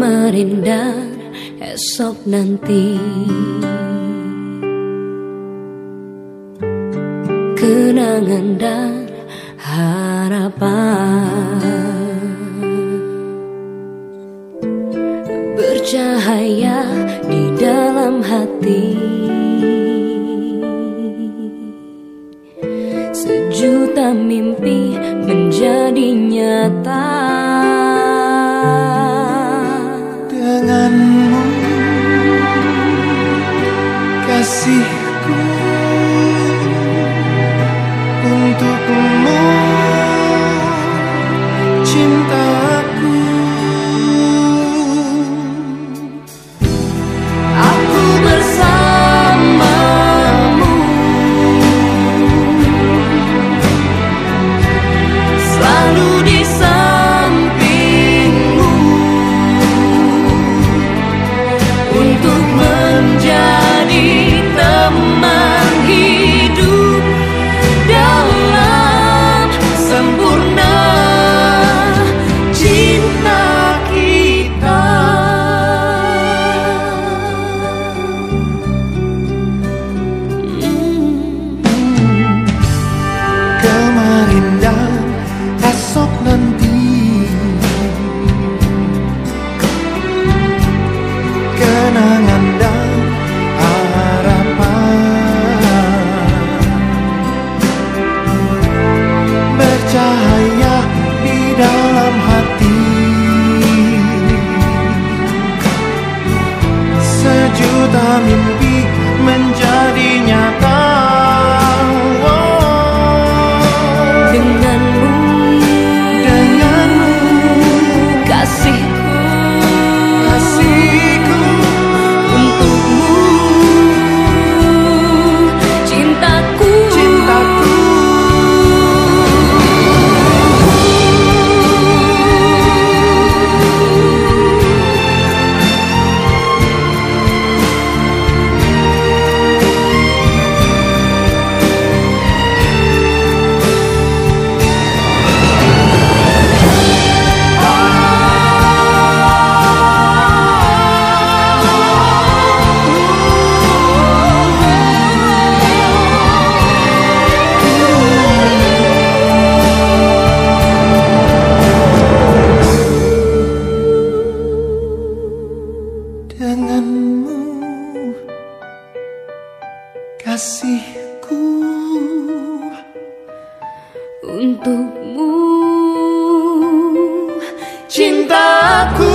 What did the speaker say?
merindar esok nanti. Kenangan dan harapan Bercahaya di dalam hati. Sejuta mimpi menjadi nyata. kasihku. Untukmu cintaku.